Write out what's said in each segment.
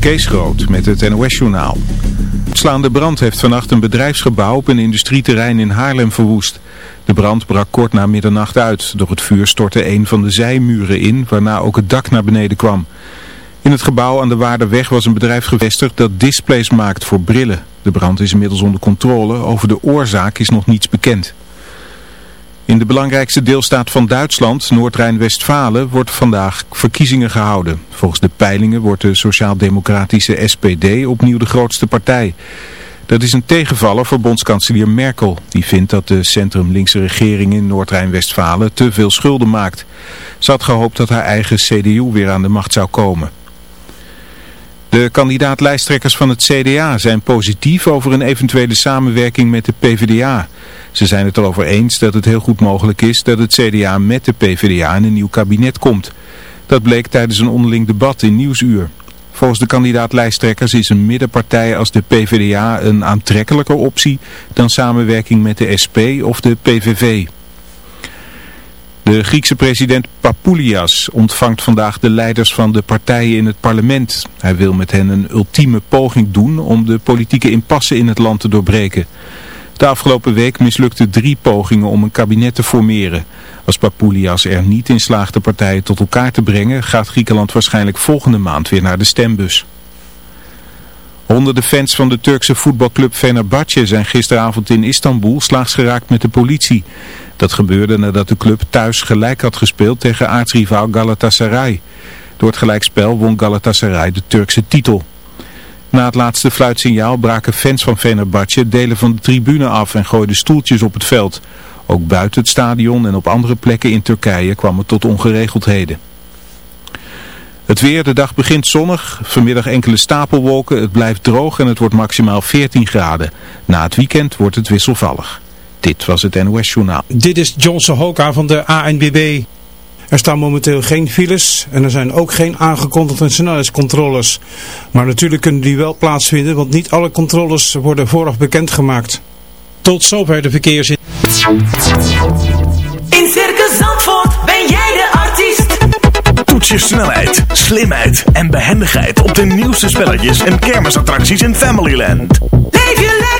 Kees Groot met het NOS-journaal. Slaande brand heeft vannacht een bedrijfsgebouw op een industrieterrein in Haarlem verwoest. De brand brak kort na middernacht uit. Door het vuur stortte een van de zijmuren in, waarna ook het dak naar beneden kwam. In het gebouw aan de Waarderweg was een bedrijf gevestigd dat displays maakt voor brillen. De brand is inmiddels onder controle. Over de oorzaak is nog niets bekend. In de belangrijkste deelstaat van Duitsland, Noord-Rijn-Westfalen, wordt vandaag verkiezingen gehouden. Volgens de peilingen wordt de sociaal-democratische SPD opnieuw de grootste partij. Dat is een tegenvaller voor bondskanselier Merkel. Die vindt dat de centrum-linkse regering in Noord-Rijn-Westfalen te veel schulden maakt. Ze had gehoopt dat haar eigen CDU weer aan de macht zou komen. De kandidaat-lijsttrekkers van het CDA zijn positief over een eventuele samenwerking met de PvdA. Ze zijn het erover eens dat het heel goed mogelijk is dat het CDA met de PvdA in een nieuw kabinet komt. Dat bleek tijdens een onderling debat in Nieuwsuur. Volgens de kandidaat-lijsttrekkers is een middenpartij als de PvdA een aantrekkelijker optie dan samenwerking met de SP of de PVV. De Griekse president Papoulias ontvangt vandaag de leiders van de partijen in het parlement. Hij wil met hen een ultieme poging doen om de politieke impasse in het land te doorbreken. De afgelopen week mislukte drie pogingen om een kabinet te formeren. Als Papoulias er niet in slaagt de partijen tot elkaar te brengen, gaat Griekenland waarschijnlijk volgende maand weer naar de stembus. Honderden fans van de Turkse voetbalclub Fenerbahce zijn gisteravond in Istanbul slaags geraakt met de politie. Dat gebeurde nadat de club thuis gelijk had gespeeld tegen aartsrivaal Galatasaray. Door het gelijkspel won Galatasaray de Turkse titel. Na het laatste fluitsignaal braken fans van Fenerbahce delen van de tribune af en gooiden stoeltjes op het veld. Ook buiten het stadion en op andere plekken in Turkije kwam het tot ongeregeldheden. Het weer, de dag begint zonnig, vanmiddag enkele stapelwolken, het blijft droog en het wordt maximaal 14 graden. Na het weekend wordt het wisselvallig. Dit was het NOS Journaal. Dit is Johnson Hoka van de ANBB. Er staan momenteel geen files en er zijn ook geen aangekondigde snelheidscontroles. Maar natuurlijk kunnen die wel plaatsvinden, want niet alle controles worden vooraf bekendgemaakt. Tot zover de verkeersin. In Circus Zandvoort ben jij de artiest. Toets je snelheid, slimheid en behendigheid op de nieuwste spelletjes en kermisattracties in Familyland. Leef je lekker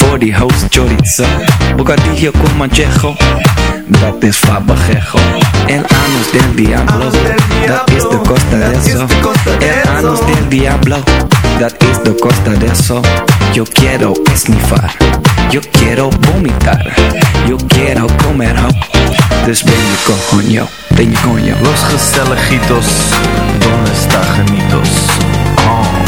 Host chorizo. Bocadillo con manchejo. Dat is fabajejo. El anus del diablo. Dat is de costa de eso. El anus del diablo. Dat is de costa de eso. Yo quiero esnifar. Yo quiero vomitar. Yo quiero comer ho. Dus ben je coño. Ben je coño. Los gezelligitos, donde está genitos? Oh.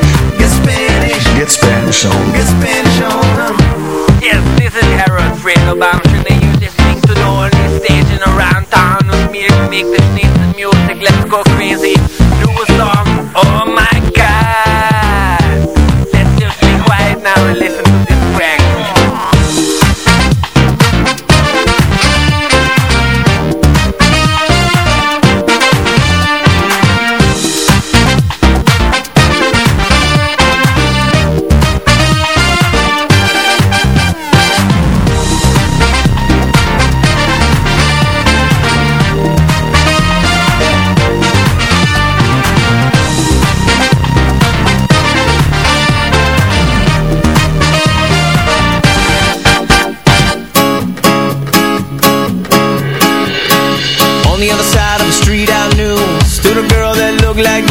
Get Spanish. Get Spanish on. Get Spanish on. Yes, this is Harold Fredo Bamshin and you're listening to the only station around town with me to make this nice music. Let's go crazy. Do a song. Like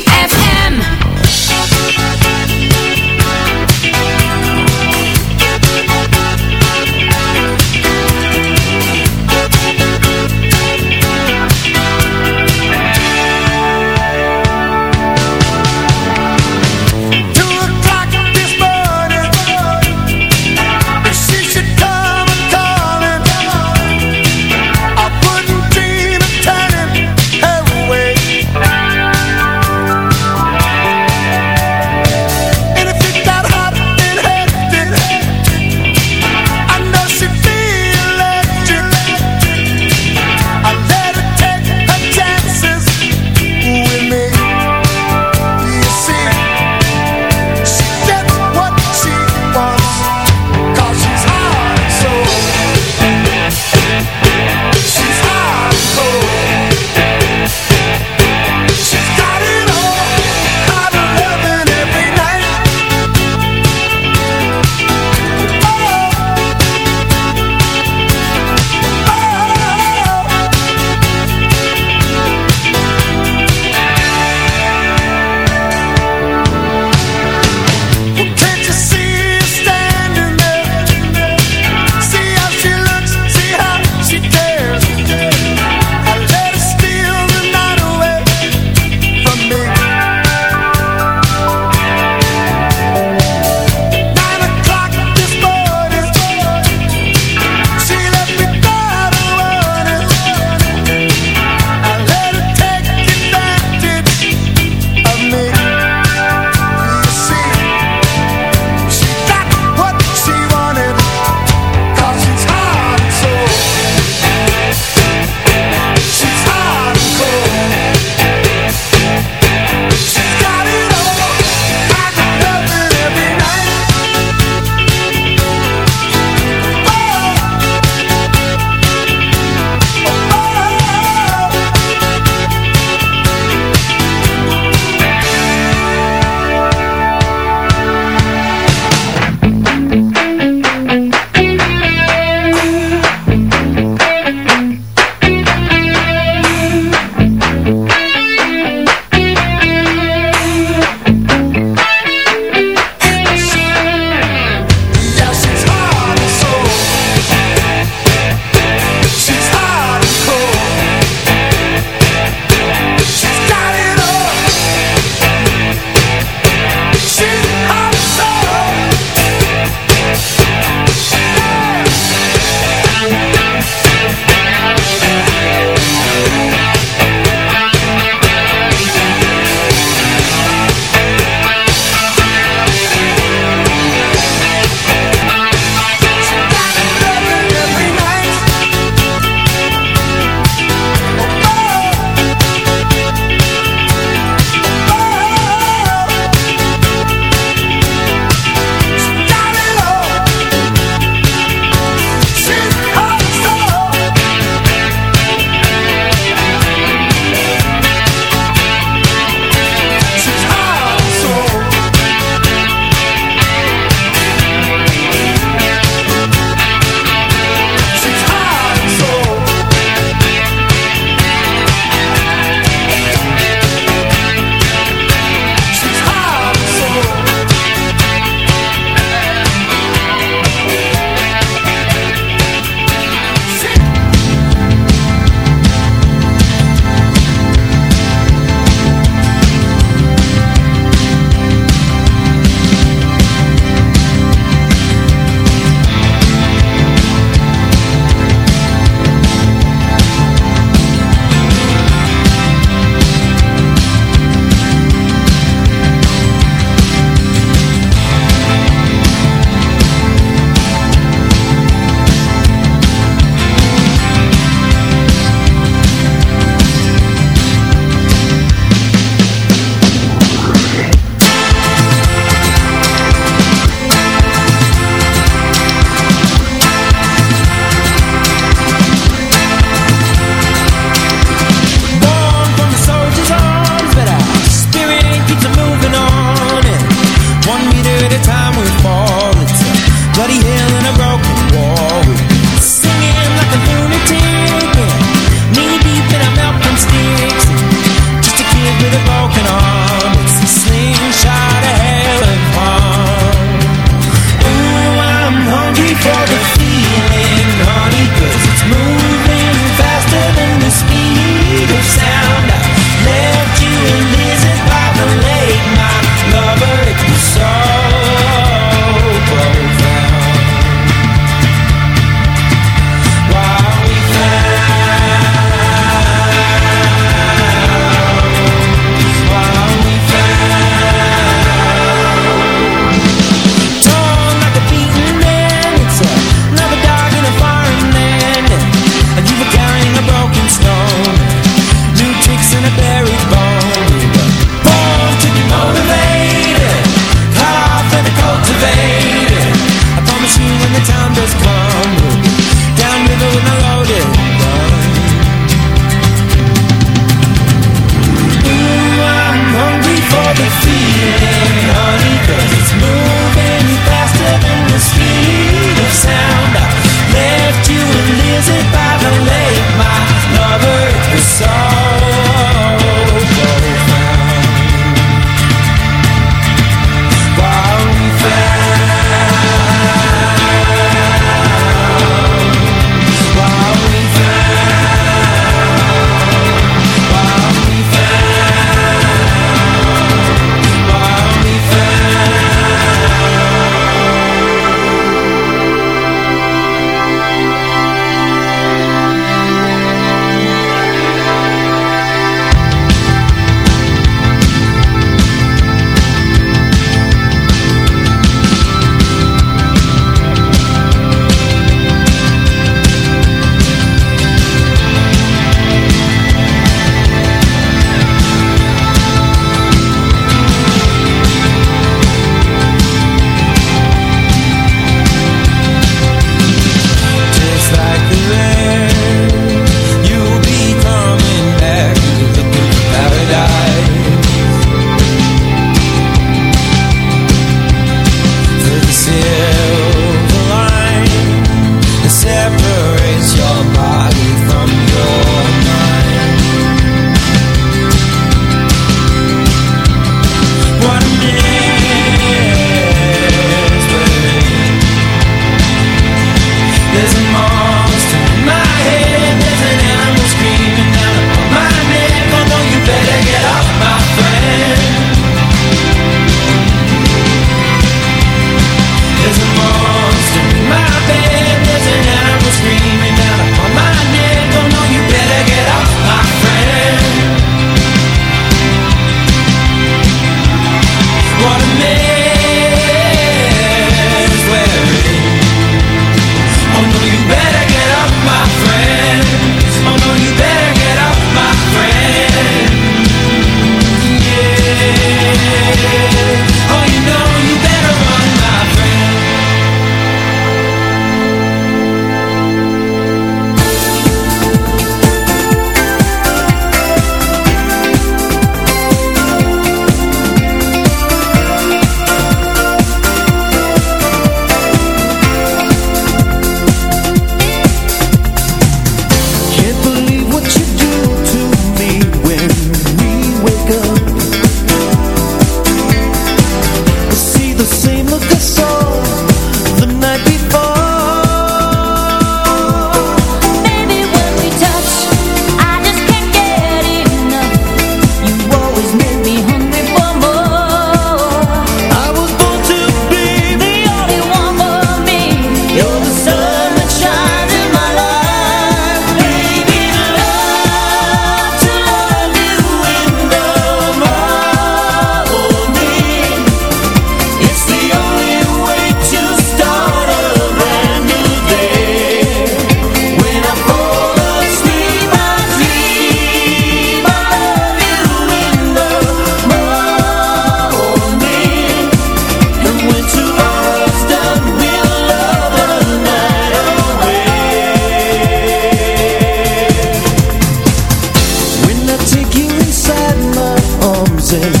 losing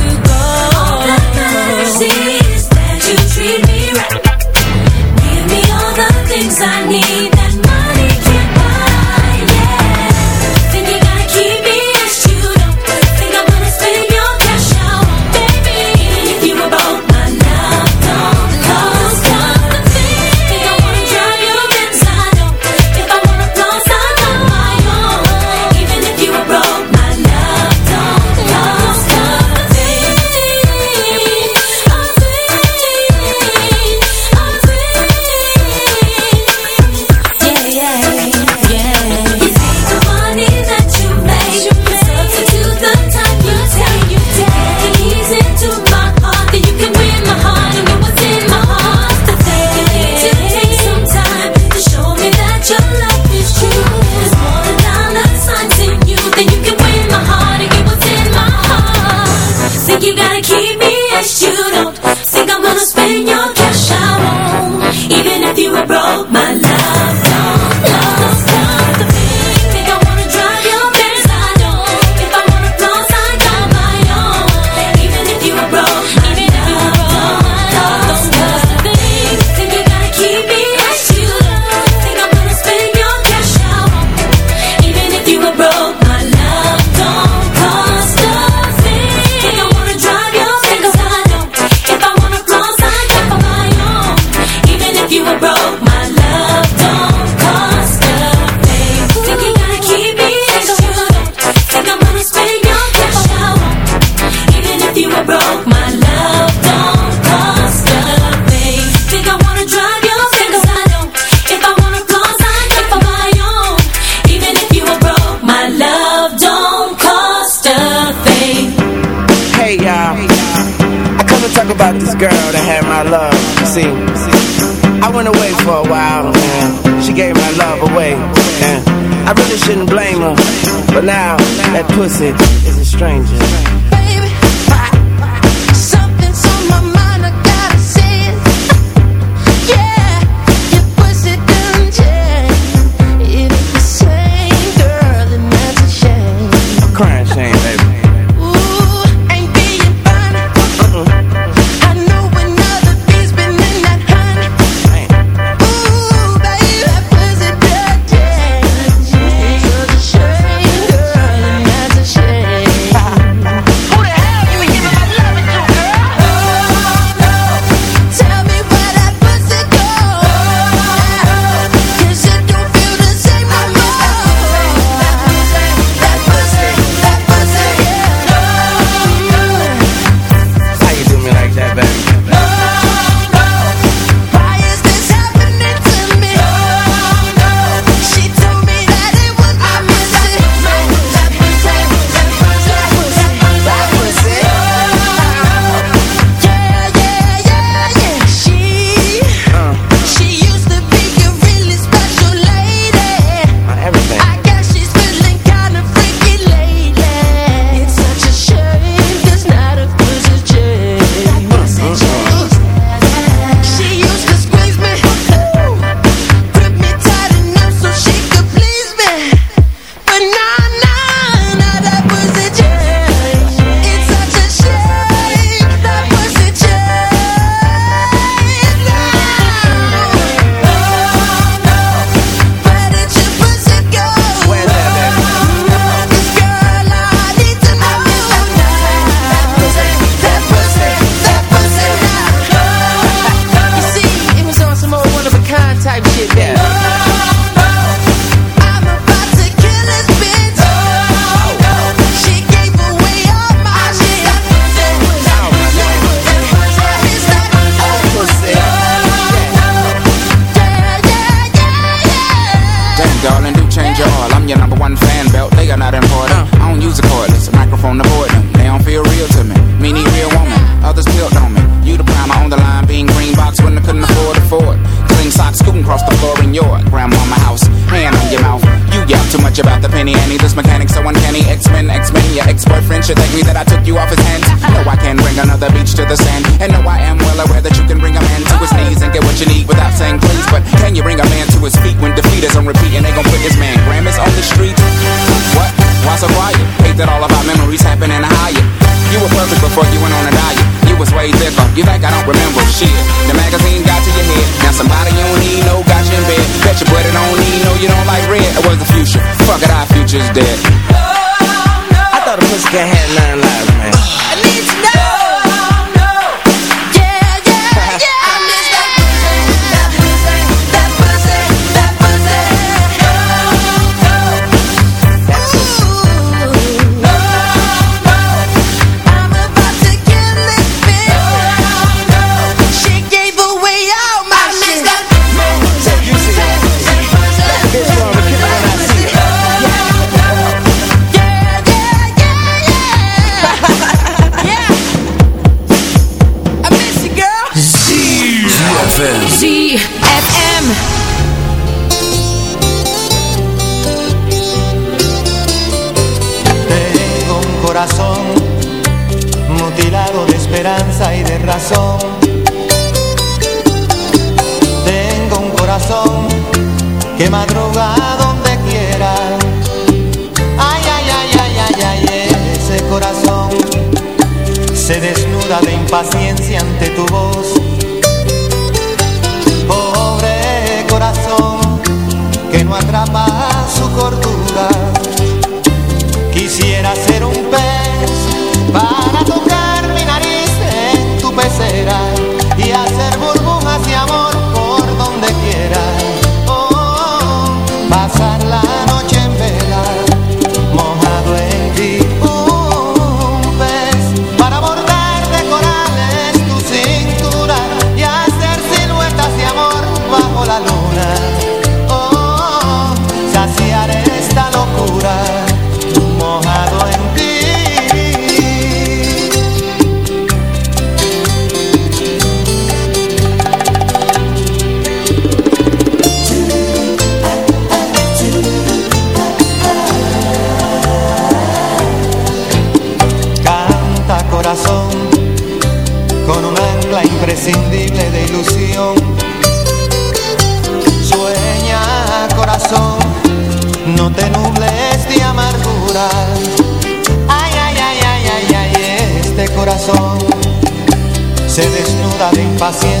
desnuda de